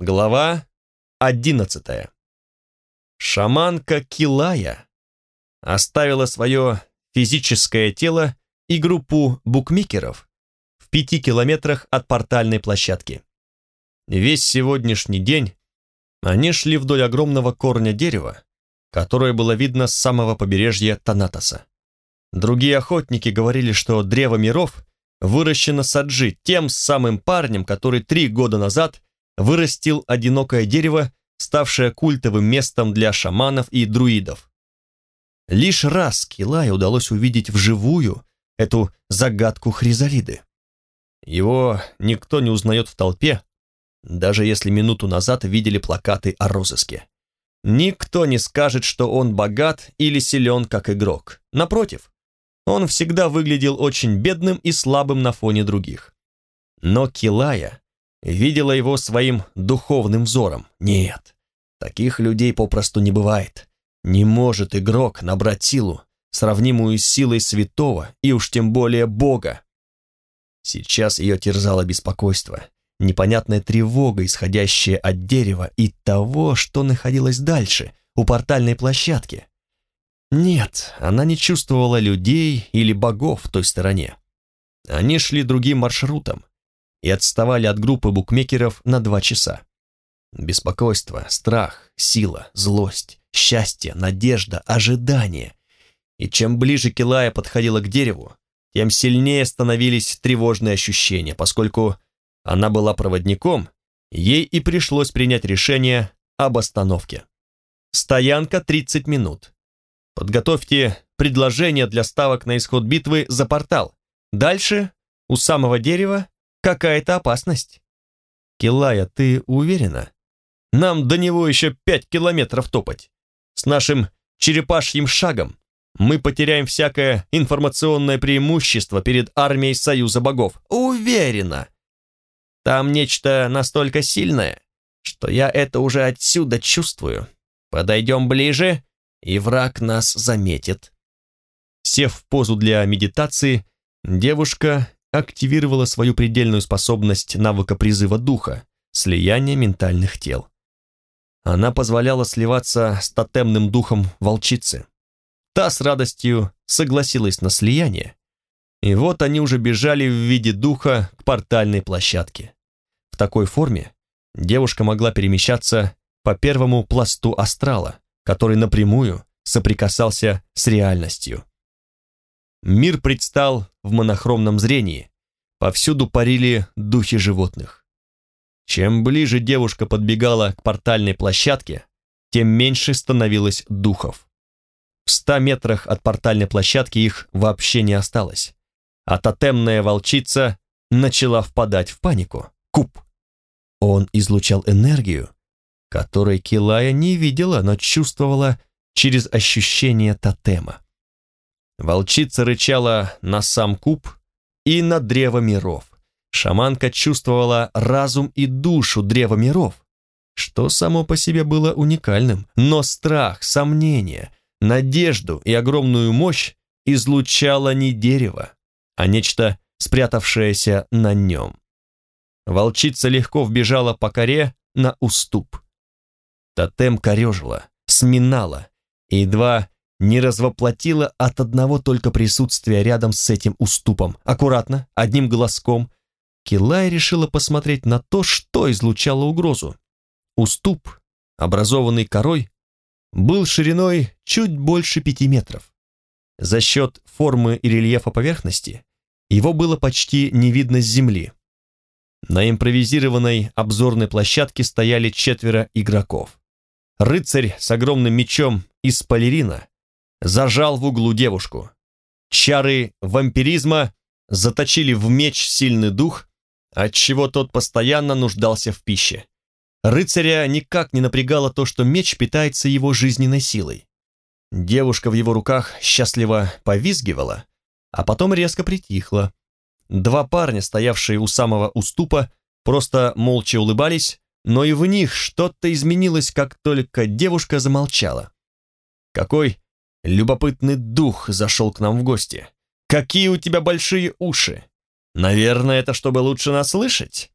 Глава одиннадцатая. Шаманка Килая оставила свое физическое тело и группу букмекеров в пяти километрах от портальной площадки. Весь сегодняшний день они шли вдоль огромного корня дерева, которое было видно с самого побережья Танатоса. Другие охотники говорили, что древо миров выращено Саджи, тем самым парнем, который три года назад вырастил одинокое дерево, ставшее культовым местом для шаманов и друидов. Лишь раз Килае удалось увидеть вживую эту загадку хризалиды. Его никто не узнает в толпе, даже если минуту назад видели плакаты о розыске. Никто не скажет, что он богат или силен как игрок. Напротив, он всегда выглядел очень бедным и слабым на фоне других. Но Килая видела его своим духовным взором. Нет, таких людей попросту не бывает. Не может игрок набрать силу, сравнимую с силой святого и уж тем более Бога. Сейчас ее терзало беспокойство, непонятная тревога, исходящая от дерева и того, что находилось дальше, у портальной площадки. Нет, она не чувствовала людей или богов в той стороне. Они шли другим маршрутом, и отставали от группы букмекеров на два часа. Беспокойство, страх, сила, злость, счастье, надежда, ожидание. И чем ближе Килая подходила к дереву, тем сильнее становились тревожные ощущения, поскольку она была проводником, ей и пришлось принять решение об остановке. Стоянка 30 минут. Подготовьте предложение для ставок на исход битвы за портал. Дальше, у самого дерева, какая-то опасность. Килая, ты уверена? Нам до него еще пять километров топать. С нашим черепашьим шагом мы потеряем всякое информационное преимущество перед армией Союза Богов. Уверена. Там нечто настолько сильное, что я это уже отсюда чувствую. Подойдем ближе, и враг нас заметит. Сев в позу для медитации, девушка активировала свою предельную способность навыка призыва духа, слияния ментальных тел. Она позволяла сливаться с тотемным духом волчицы. Та с радостью согласилась на слияние, и вот они уже бежали в виде духа к портальной площадке. В такой форме девушка могла перемещаться по первому пласту астрала, который напрямую соприкасался с реальностью. Мир предстал в монохромном зрении. Повсюду парили духи животных. Чем ближе девушка подбегала к портальной площадке, тем меньше становилось духов. В ста метрах от портальной площадки их вообще не осталось, а тотемная волчица начала впадать в панику. Куб. Он излучал энергию, которой Килая не видела, но чувствовала через ощущение тотема. Волчица рычала на сам куб и на древо миров. Шаманка чувствовала разум и душу древа миров, что само по себе было уникальным, но страх, сомнение, надежду и огромную мощь излучало не дерево, а нечто, спрятавшееся на нем. Волчица легко вбежала по коре на уступ. Тотем корежила, сминала, и едва не развоплотила от одного только присутствия рядом с этим уступом. Аккуратно, одним глазком, Килай решила посмотреть на то, что излучало угрозу. Уступ, образованный корой, был шириной чуть больше пяти метров. За счет формы и рельефа поверхности его было почти не видно с земли. На импровизированной обзорной площадке стояли четверо игроков. Рыцарь с огромным мечом из полирина зажал в углу девушку. Чары вампиризма заточили в меч сильный дух, отчего тот постоянно нуждался в пище. Рыцаря никак не напрягало то, что меч питается его жизненной силой. Девушка в его руках счастливо повизгивала, а потом резко притихла. Два парня, стоявшие у самого уступа, просто молча улыбались, но и в них что-то изменилось, как только девушка замолчала. Какой Любопытный дух зашел к нам в гости. Какие у тебя большие уши! Наверное, это чтобы лучше нас слышать.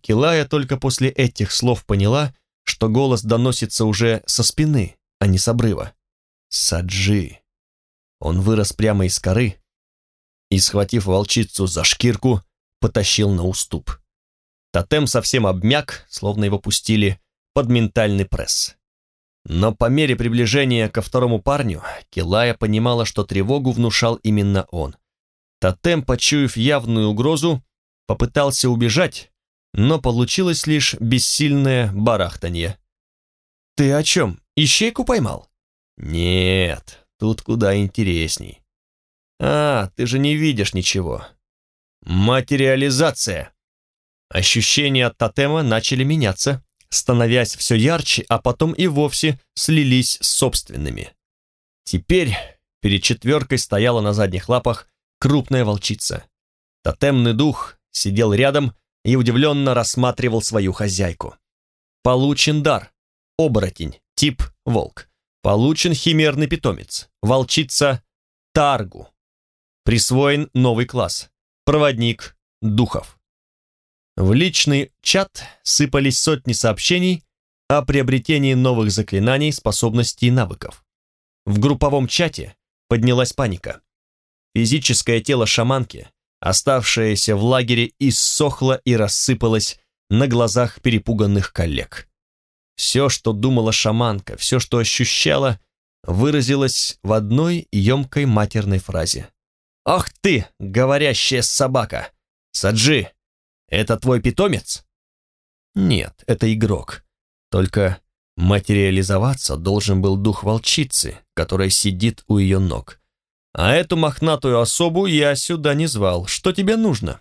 Килая только после этих слов поняла, что голос доносится уже со спины, а не с обрыва. Саджи. Он вырос прямо из коры и, схватив волчицу за шкирку, потащил на уступ. Тотем совсем обмяк, словно его пустили под ментальный пресс. Но по мере приближения ко второму парню, Килая понимала, что тревогу внушал именно он. Тотем, почуяв явную угрозу, попытался убежать, но получилось лишь бессильное барахтанье. «Ты о чем? Ищейку поймал?» «Нет, тут куда интересней». «А, ты же не видишь ничего». «Материализация!» Ощущения от тотема начали меняться, становясь все ярче, а потом и вовсе слились с собственными. Теперь перед четверкой стояла на задних лапах крупная волчица. Тотемный дух сидел рядом и удивленно рассматривал свою хозяйку. Получен дар. Оборотень. Тип волк. Получен химерный питомец. Волчица Таргу. Присвоен новый класс. Проводник духов. В личный чат сыпались сотни сообщений о приобретении новых заклинаний, способностей и навыков. В групповом чате поднялась паника. Физическое тело шаманки оставшееся в лагере иссохло и рассыпалось на глазах перепуганных коллег. Все, что думала шаманка, все, что ощущала, выразилось в одной емкой матерной фразе. «Ах ты, говорящая собака! Саджи, это твой питомец?» «Нет, это игрок. Только материализоваться должен был дух волчицы, которая сидит у ее ног. А эту мохнатую особу я сюда не звал. Что тебе нужно?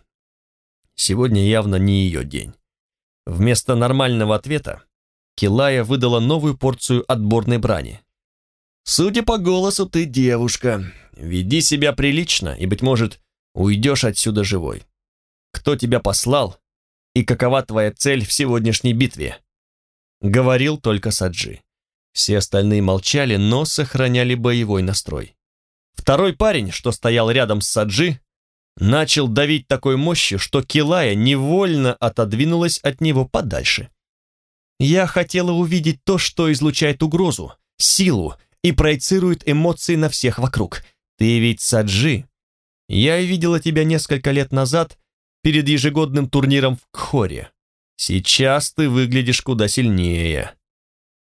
Сегодня явно не ее день. Вместо нормального ответа Килая выдала новую порцию отборной брани. «Судя по голосу, ты девушка. Веди себя прилично, и, быть может, уйдешь отсюда живой. Кто тебя послал, и какова твоя цель в сегодняшней битве?» Говорил только Саджи. Все остальные молчали, но сохраняли боевой настрой. Второй парень, что стоял рядом с Саджи, начал давить такой мощью, что Килая невольно отодвинулась от него подальше. «Я хотела увидеть то, что излучает угрозу, силу и проецирует эмоции на всех вокруг. Ты ведь Саджи. Я видела тебя несколько лет назад перед ежегодным турниром в Кхоре. Сейчас ты выглядишь куда сильнее.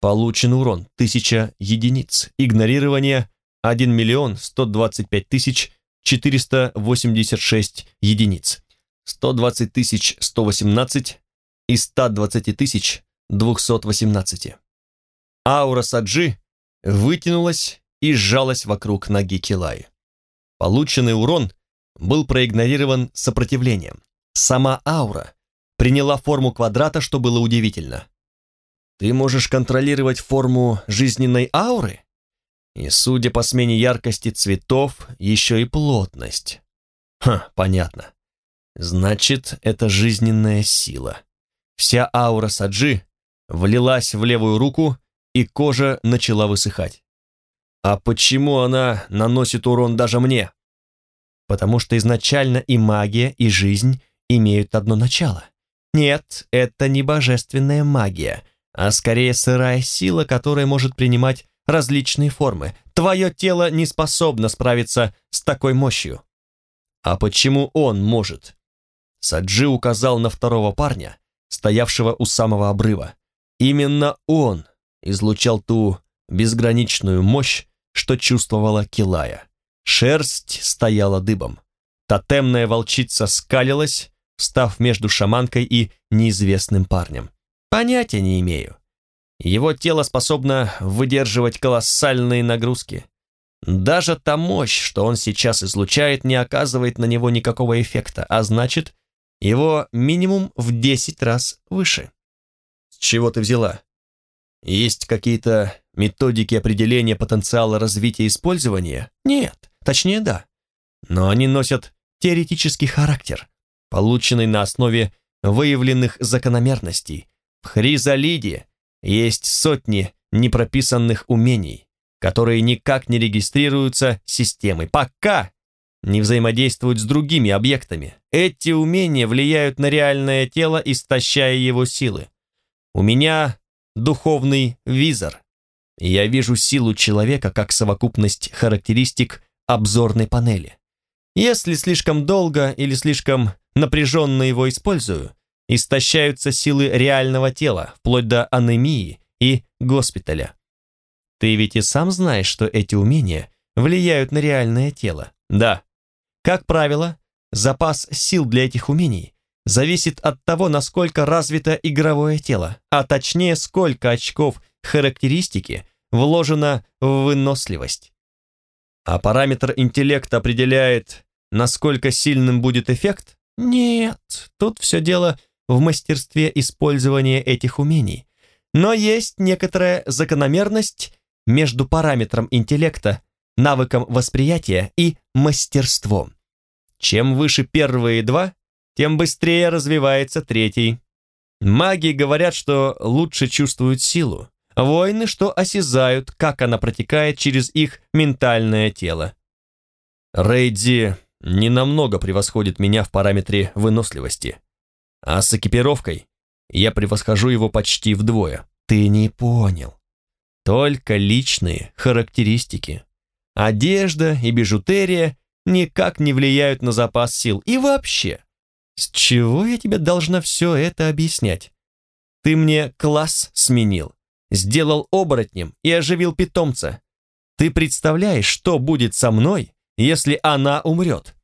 Получен урон, тысяча единиц, игнорирование 1 миллион 125 тысяч 486 единиц, 120 тысяч 118 и 120 тысяч 218. Аура Саджи вытянулась и сжалась вокруг ноги Килаи. Полученный урон был проигнорирован сопротивлением. Сама аура приняла форму квадрата, что было удивительно. Ты можешь контролировать форму жизненной ауры? И, судя по смене яркости цветов, еще и плотность. Ха, понятно. Значит, это жизненная сила. Вся аура Саджи влилась в левую руку, и кожа начала высыхать. А почему она наносит урон даже мне? Потому что изначально и магия, и жизнь имеют одно начало. Нет, это не божественная магия, а скорее сырая сила, которая может принимать различные формы. Твое тело не способно справиться с такой мощью. А почему он может? Саджи указал на второго парня, стоявшего у самого обрыва. Именно он излучал ту безграничную мощь, что чувствовала Килая. Шерсть стояла дыбом. Тотемная волчица скалилась, встав между шаманкой и неизвестным парнем. Понятия не имею. Его тело способно выдерживать колоссальные нагрузки. Даже та мощь, что он сейчас излучает, не оказывает на него никакого эффекта, а значит, его минимум в 10 раз выше. С чего ты взяла? Есть какие-то методики определения потенциала развития использования? Нет, точнее да. Но они носят теоретический характер, полученный на основе выявленных закономерностей. В хризалиде есть сотни непрописанных умений, которые никак не регистрируются системой. Пока не взаимодействуют с другими объектами. Эти умения влияют на реальное тело, истощая его силы. У меня духовный визор. Я вижу силу человека как совокупность характеристик обзорной панели. Если слишком долго или слишком напряженно его использую, истощаются силы реального тела, вплоть до анемии и госпиталя. Ты ведь и сам знаешь, что эти умения влияют на реальное тело. Да. Как правило, запас сил для этих умений зависит от того, насколько развито игровое тело, а точнее, сколько очков характеристики вложено в выносливость. А параметр интеллекта определяет, насколько сильным будет эффект? Нет, тут все дело в мастерстве использования этих умений. Но есть некоторая закономерность между параметром интеллекта, навыком восприятия и мастерством. Чем выше первые два, тем быстрее развивается третий. Маги говорят, что лучше чувствуют силу, воины, что осязают, как она протекает через их ментальное тело. Рейдзи ненамного превосходит меня в параметре выносливости, а с экипировкой я превосхожу его почти вдвое. Ты не понял. Только личные характеристики. Одежда и бижутерия никак не влияют на запас сил. И вообще, с чего я тебе должна все это объяснять? Ты мне класс сменил, сделал оборотнем и оживил питомца. Ты представляешь, что будет со мной, если она умрет?»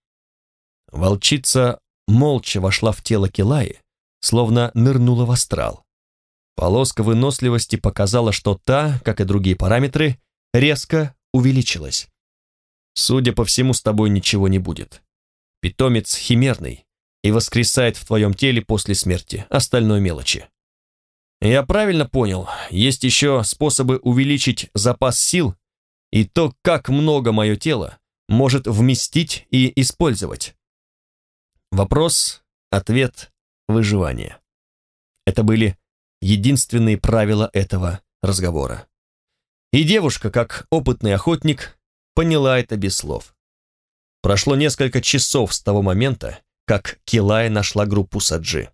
Волчица молча вошла в тело Килаи, словно нырнула в астрал. Полоска выносливости показала, что та, как и другие параметры, резко увеличилась. Судя по всему, с тобой ничего не будет. Питомец химерный и воскресает в твоем теле после смерти, остальной мелочи. Я правильно понял, есть еще способы увеличить запас сил и то, как много мое тело может вместить и использовать. Вопрос, ответ, выживание. Это были единственные правила этого разговора. И девушка, как опытный охотник, поняла это без слов. Прошло несколько часов с того момента, как Килай нашла группу Саджи.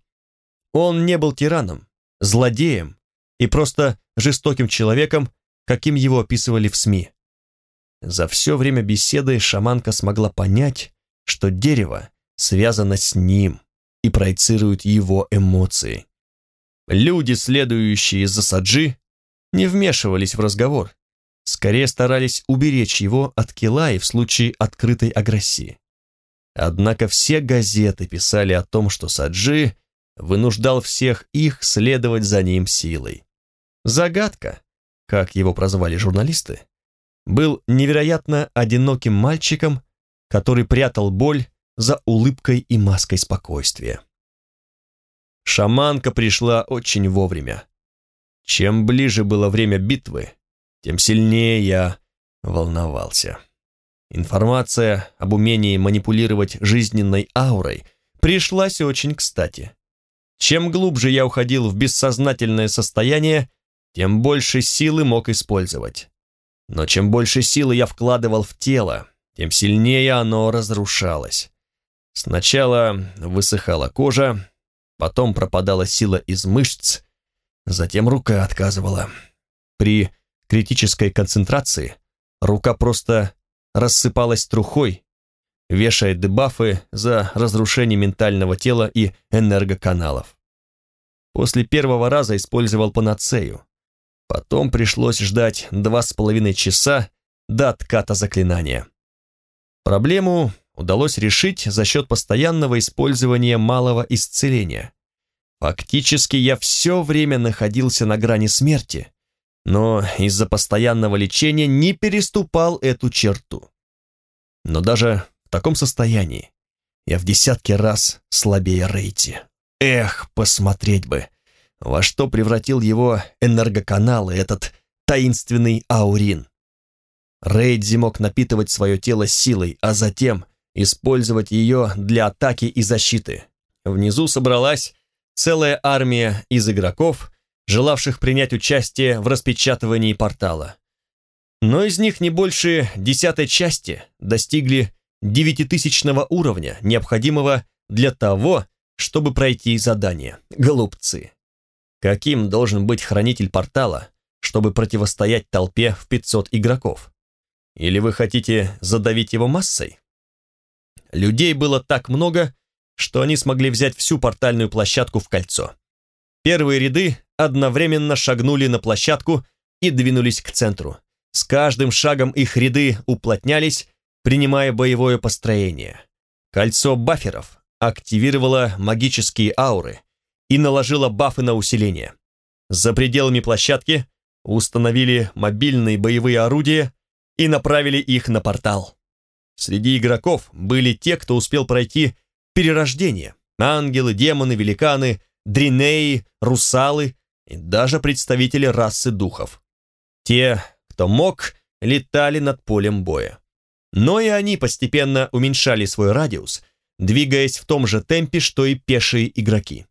Он не был тираном, злодеем и просто жестоким человеком, каким его описывали в СМИ. За все время беседы шаманка смогла понять, что дерево связано с ним и проецирует его эмоции. Люди, следующие за Саджи, не вмешивались в разговор, скорее старались уберечь его от Килаи в случае открытой агрессии. Однако все газеты писали о том, что Саджи вынуждал всех их следовать за ним силой. Загадка, как его прозвали журналисты, был невероятно одиноким мальчиком, который прятал боль за улыбкой и маской спокойствия. Шаманка пришла очень вовремя. Чем ближе было время битвы, тем сильнее я волновался. Информация об умении манипулировать жизненной аурой пришлась очень кстати. Чем глубже я уходил в бессознательное состояние, тем больше силы мог использовать. Но чем больше силы я вкладывал в тело, тем сильнее оно разрушалось. Сначала высыхала кожа, потом пропадала сила из мышц, затем рука отказывала. При критической концентрации рука просто рассыпалась трухой, вешая дебафы за разрушение ментального тела и энергоканалов. После первого раза использовал панацею. Потом пришлось ждать два с половиной часа до отката заклинания. Проблему удалось решить за счет постоянного использования малого исцеления. Фактически я все время находился на грани смерти, но из-за постоянного лечения не переступал эту черту. Но даже в таком состоянии я в десятки раз слабее Рейти. Эх, посмотреть бы, во что превратил его энергоканал и этот таинственный аурин. Рейдзи мог напитывать свое тело силой, а затем использовать ее для атаки и защиты. Внизу собралась целая армия из игроков, желавших принять участие в распечатывании портала. Но из них не больше десятой части достигли девятитысячного уровня, необходимого для того, чтобы пройти задание. Голубцы. Каким должен быть хранитель портала, чтобы противостоять толпе в 500 игроков? Или вы хотите задавить его массой? Людей было так много, что они смогли взять всю портальную площадку в кольцо. Первые ряды одновременно шагнули на площадку и двинулись к центру. С каждым шагом их ряды уплотнялись, принимая боевое построение. Кольцо баферов активировало магические ауры и наложило бафы на усиление. За пределами площадки установили мобильные боевые орудия и направили их на портал. Среди игроков были те, кто успел пройти перерождение. Ангелы, демоны, великаны, дринеи, русалы и даже представители расы духов. Те, кто мог, летали над полем боя. Но и они постепенно уменьшали свой радиус, двигаясь в том же темпе, что и пешие игроки.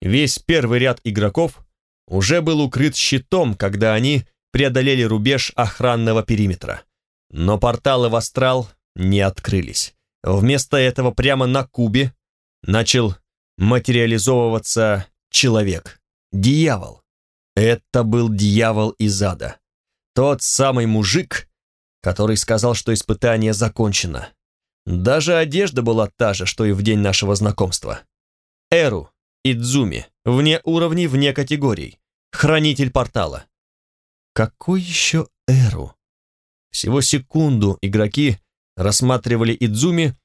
Весь первый ряд игроков уже был укрыт щитом, когда они преодолели рубеж охранного периметра. Но порталы в астрал не открылись. Вместо этого прямо на кубе начал материализовываться человек, дьявол. Это был дьявол из ада. Тот самый мужик, который сказал, что испытание закончено. Даже одежда была та же, что и в день нашего знакомства. Эру, Идзуми, вне уровней, вне категорий. Хранитель портала. Какой еще Эру? Всего секунду игроки рассматривали Идзуми,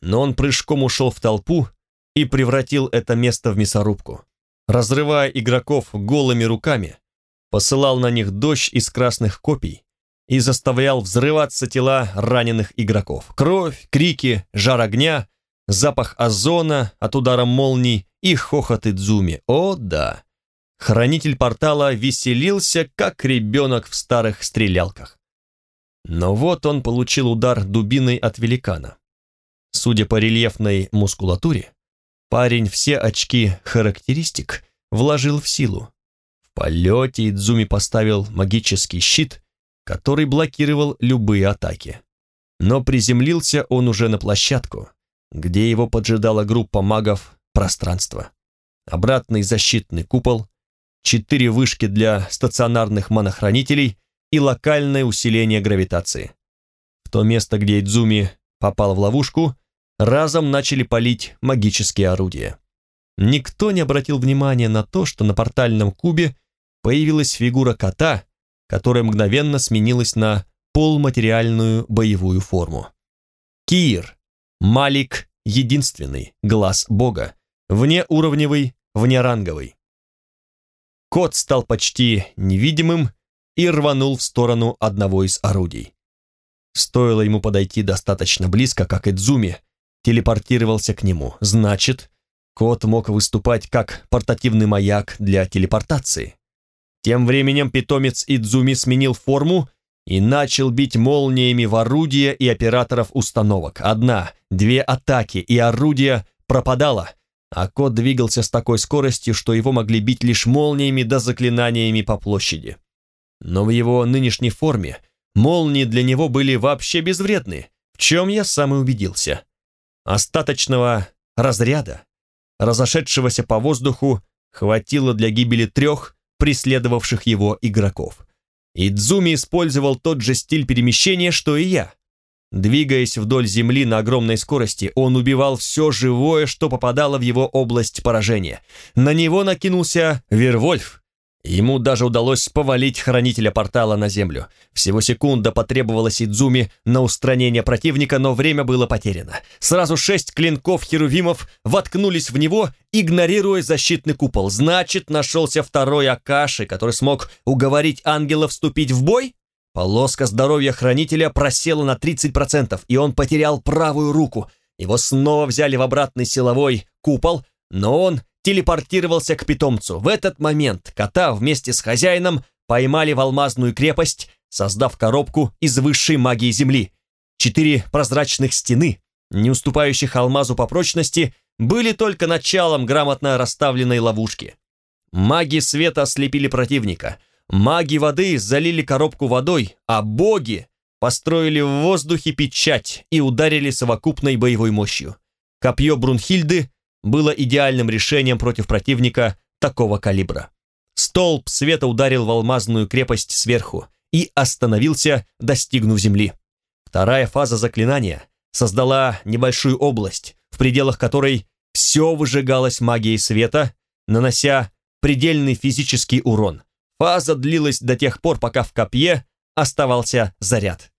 но он прыжком ушел в толпу и превратил это место в мясорубку. Разрывая игроков голыми руками, посылал на них дождь из красных копий и заставлял взрываться тела раненых игроков. Кровь, крики, жар огня, запах озона от удара молний и хохот Идзуми. О, да! Хранитель портала веселился, как ребенок в старых стрелялках. Но вот он получил удар дубиной от великана. Судя по рельефной мускулатуре, парень все очки характеристик вложил в силу. В полете Идзуми поставил магический щит, который блокировал любые атаки. Но приземлился он уже на площадку, где его поджидала группа магов пространства. Обратный защитный купол, четыре вышки для стационарных монохранителей и локальное усиление гравитации. В то место, где Идзуми попал в ловушку, разом начали палить магические орудия. Никто не обратил внимания на то, что на портальном кубе появилась фигура кота, которая мгновенно сменилась на полуматериальную боевую форму. Кир, Малик, единственный, глаз бога, внеуровневый, внеранговый. Кот стал почти невидимым и рванул в сторону одного из орудий. Стоило ему подойти достаточно близко, как Идзуми телепортировался к нему. Значит, кот мог выступать как портативный маяк для телепортации. Тем временем питомец Идзуми сменил форму и начал бить молниями в орудия и операторов установок. Одна, две атаки, и орудие пропадало, а кот двигался с такой скоростью, что его могли бить лишь молниями да заклинаниями по площади. Но в его нынешней форме молнии для него были вообще безвредны, в чем я сам и убедился. Остаточного разряда, разошедшегося по воздуху, хватило для гибели трех преследовавших его игроков. Идзуми использовал тот же стиль перемещения, что и я. Двигаясь вдоль земли на огромной скорости, он убивал все живое, что попадало в его область поражения. На него накинулся Вервольф, Ему даже удалось повалить хранителя портала на землю. Всего секунда потребовалась Идзуми на устранение противника, но время было потеряно. Сразу шесть клинков херувимов воткнулись в него, игнорируя защитный купол. Значит, нашелся второй Акаши, который смог уговорить ангела вступить в бой? Полоска здоровья хранителя просела на 30%, и он потерял правую руку. Его снова взяли в обратный силовой купол, но он телепортировался к питомцу. В этот момент кота вместе с хозяином поймали в алмазную крепость, создав коробку из высшей магии Земли. Четыре прозрачных стены, не уступающих алмазу по прочности, были только началом грамотно расставленной ловушки. Маги света ослепили противника, маги воды залили коробку водой, а боги построили в воздухе печать и ударили совокупной боевой мощью. Копье Брунхильды было идеальным решением против противника такого калибра. Столб света ударил в алмазную крепость сверху и остановился, достигнув земли. Вторая фаза заклинания создала небольшую область, в пределах которой все выжигалось магией света, нанося предельный физический урон. Фаза длилась до тех пор, пока в копье оставался заряд.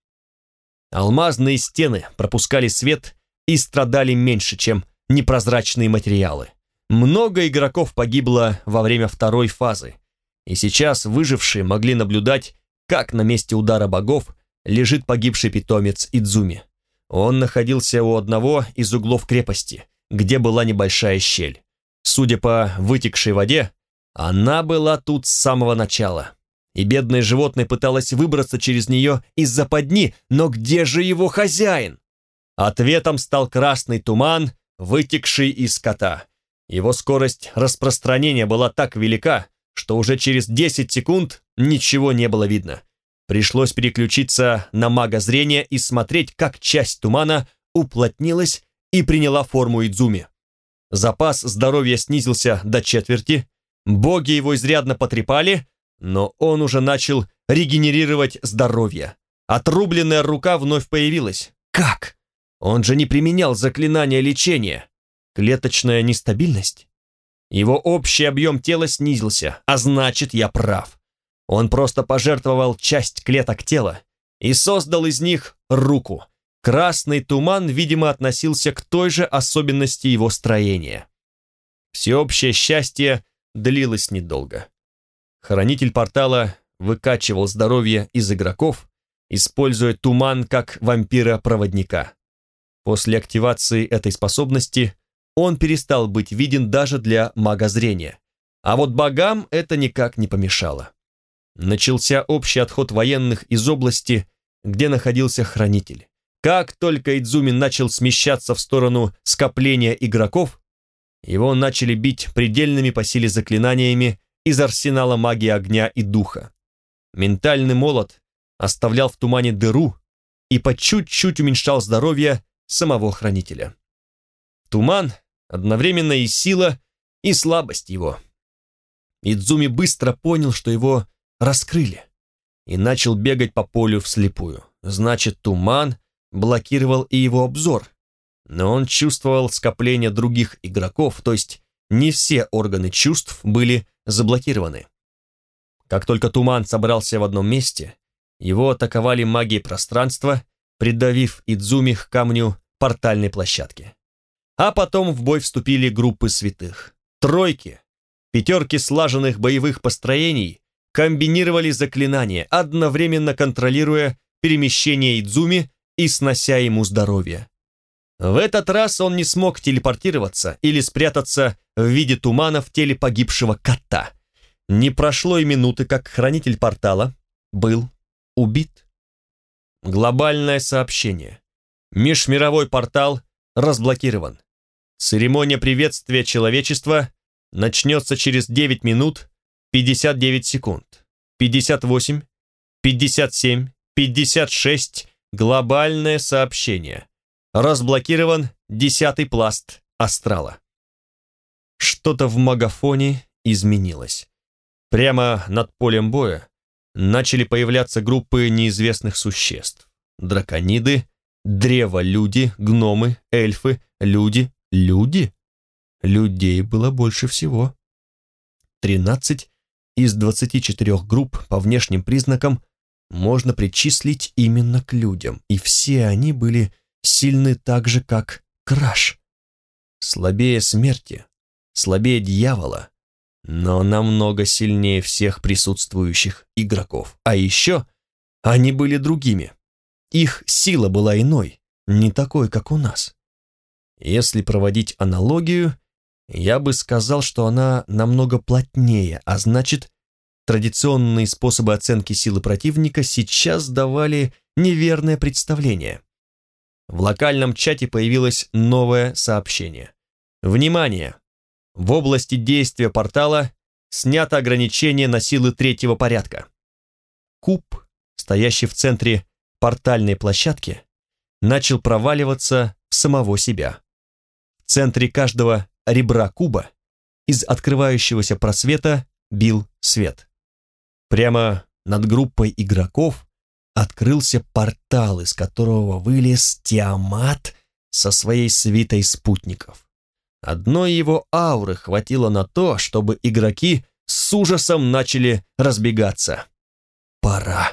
Алмазные стены пропускали свет и страдали меньше, чем непрозрачные материалы. Много игроков погибло во время второй фазы, и сейчас выжившие могли наблюдать, как на месте удара богов лежит погибший питомец Идзуми. Он находился у одного из углов крепости, где была небольшая щель. Судя по вытекшей воде, она была тут с самого начала. И бедное животное пыталось выбраться через нее из-за подни, но где же его хозяин? Ответом стал красный туман, вытекший из кота. Его скорость распространения была так велика, что уже через 10 секунд ничего не было видно. Пришлось переключиться на мага зрения и смотреть, как часть тумана уплотнилась и приняла форму Идзуми. Запас здоровья снизился до четверти, боги его изрядно потрепали, но он уже начал регенерировать здоровье. Отрубленная рука вновь появилась. Как? Он же не применял заклинания лечения. Клеточная нестабильность? Его общий объем тела снизился, а значит, я прав. Он просто пожертвовал часть клеток тела и создал из них руку. Красный туман, видимо, относился к той же особенности его строения. Всеобщее счастье длилось недолго. Хранитель портала выкачивал здоровье из игроков, используя туман как вампира-проводника. После активации этой способности он перестал быть виден даже для мага зрения. А вот богам это никак не помешало начался общий отход военных из области, где находился хранитель. Как только Идзуми начал смещаться в сторону скопления игроков, его начали бить предельными по силе заклинаниями из арсенала магии огня и духа. Ментальный молот оставлял в тумане дыру и по чуть-чуть уменьшал здоровье самого хранителя. Туман одновременно и сила, и слабость его. Идзуми быстро понял, что его раскрыли, и начал бегать по полю вслепую. Значит, туман блокировал и его обзор, но он чувствовал скопление других игроков, то есть не все органы чувств были заблокированы. Как только туман собрался в одном месте, его атаковали магии пространства, придавив Идзуми к камню портальной площадки. А потом в бой вступили группы святых. Тройки, пятерки слаженных боевых построений комбинировали заклинания, одновременно контролируя перемещение Идзуми и снося ему здоровье. В этот раз он не смог телепортироваться или спрятаться в виде тумана в теле погибшего кота. Не прошло и минуты, как хранитель портала был убит. Глобальное сообщение. Межмировой портал разблокирован. Церемония приветствия человечества начнется через 9 минут 59 секунд, 58, 57, 56, глобальное сообщение. Разблокирован десятый пласт астрала. Что-то в магафоне изменилось. Прямо над полем боя начали появляться группы неизвестных существ. Дракониды, древолюди, гномы, эльфы, люди, люди. Людей было больше всего. Тринадцать из 24 групп по внешним признакам можно причислить именно к людям, и все они были сильны так же, как Краш. Слабее смерти, слабее дьявола, но намного сильнее всех присутствующих игроков. А еще они были другими. Их сила была иной, не такой, как у нас. Если проводить аналогию, я бы сказал, что она намного плотнее, а значит, традиционные способы оценки силы противника сейчас давали неверное представление. В локальном чате появилось новое сообщение. Внимание! В области действия портала снято ограничение на силы третьего порядка. Куб, стоящий в центре портальной площадке, начал проваливаться в самого себя. В центре каждого ребра куба из открывающегося просвета бил свет. Прямо над группой игроков открылся портал, из которого вылез Тиамат со своей свитой спутников. Одной его ауры хватило на то, чтобы игроки с ужасом начали разбегаться. Пора.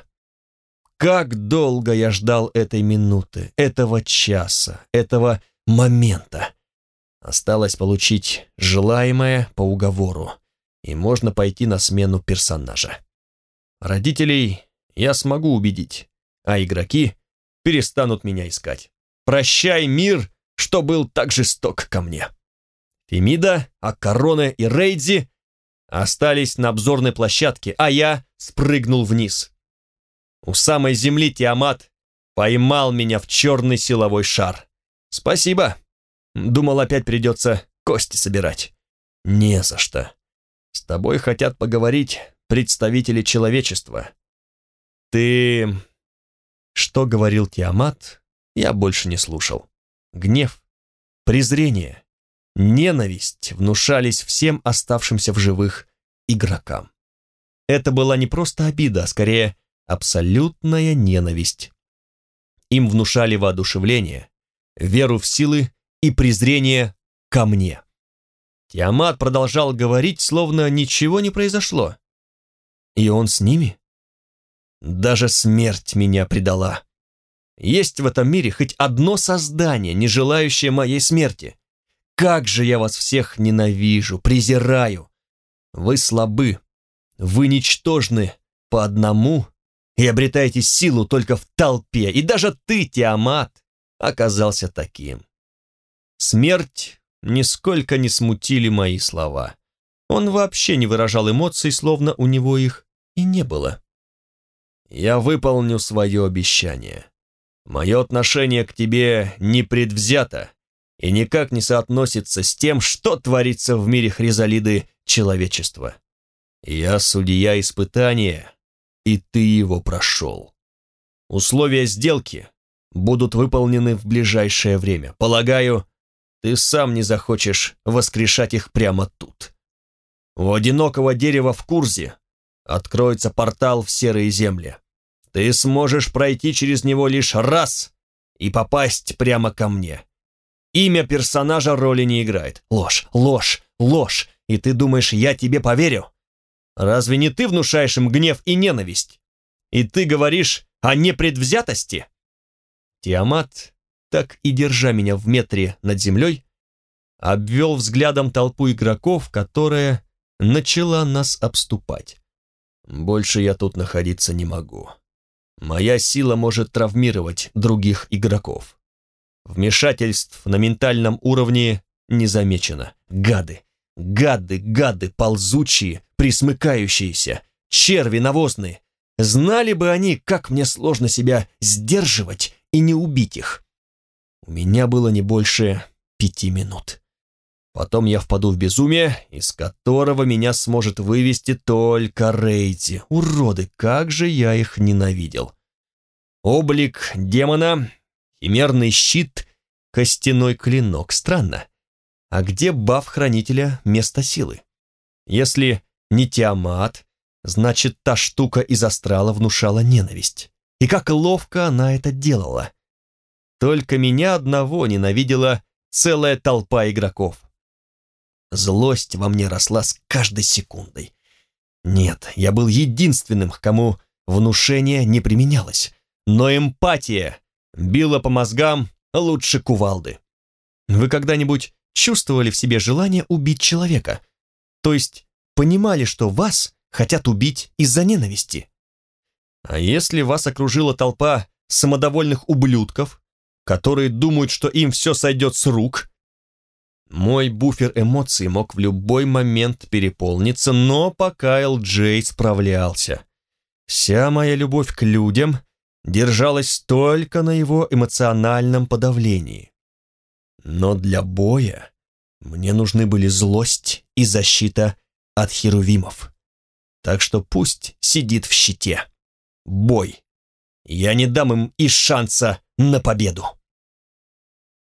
Как долго я ждал этой минуты, этого часа, этого момента. Осталось получить желаемое по уговору, и можно пойти на смену персонажа. Родителей я смогу убедить, а игроки перестанут меня искать. Прощай, мир, что был так жесток ко мне. Фемида, Аккороне и Рейдзи остались на обзорной площадке, а я спрыгнул вниз. У самой земли Тиамат поймал меня в черный силовой шар. Спасибо. Думал, опять придется кости собирать. Не за что. С тобой хотят поговорить представители человечества. Ты... Что говорил Тиамат, я больше не слушал. Гнев, презрение, ненависть внушались всем оставшимся в живых игрокам. Это была не просто обида, а скорее абсолютная ненависть. Им внушали воодушевление, веру в силы и презрение ко мне. Тиамат продолжал говорить, словно ничего не произошло. И он с ними? Даже смерть меня предала. Есть в этом мире хоть одно создание, не желающее моей смерти. Как же я вас всех ненавижу, презираю. Вы слабы, вы ничтожны по одному и обретаете силу только в толпе, и даже ты, Тиамат, оказался таким. Смерть нисколько не смутили мои слова. Он вообще не выражал эмоций, словно у него их и не было. Я выполню свое обещание. Мое отношение к тебе не предвзято и никак не соотносится с тем, что творится в мире Хризалиды человечества. Я судья испытания, и ты его прошел. Условия сделки будут выполнены в ближайшее время. Полагаю, ты сам не захочешь воскрешать их прямо тут. У одинокого дерева в Курзе откроется портал в серые земли. Ты сможешь пройти через него лишь раз и попасть прямо ко мне. Имя персонажа роли не играет. Ложь, ложь, ложь. И ты думаешь, я тебе поверю? Разве не ты внушаешь им гнев и ненависть? И ты говоришь о непредвзятости? Тиамат, так и держа меня в метре над землей, обвел взглядом толпу игроков, которая начала нас обступать. Больше я тут находиться не могу. Моя сила может травмировать других игроков. Вмешательств на ментальном уровне не замечено. Гады, гады, гады, ползучие, присмыкающиеся, черви навозные. Знали бы они, как мне сложно себя сдерживать и не убить их. У меня было не больше пяти минут. Потом я впаду в безумие, из которого меня сможет вывести только Рейди. Уроды, как же я их ненавидел. Облик демона Химерный щит, костяной клинок. Странно. А где баф хранителя место силы? Если не Тиамат, значит, та штука из астрала внушала ненависть. И как ловко она это делала. Только меня одного ненавидела целая толпа игроков. Злость во мне росла с каждой секундой. Нет, я был единственным, кому внушение не применялось. Но эмпатия била по мозгам лучше кувалды. Вы когда-нибудь чувствовали в себе желание убить человека? То есть понимали, что вас хотят убить из-за ненависти? А если вас окружила толпа самодовольных ублюдков, которые думают, что им все сойдет с рук? Мой буфер эмоций мог в любой момент переполниться, но пока Эл-Джей справлялся. Вся моя любовь к людям держалась только на его эмоциональном подавлении. Но для боя мне нужны были злость и защита от херувимов. Так что пусть сидит в щите. Бой. я не дам им и шанса на победу.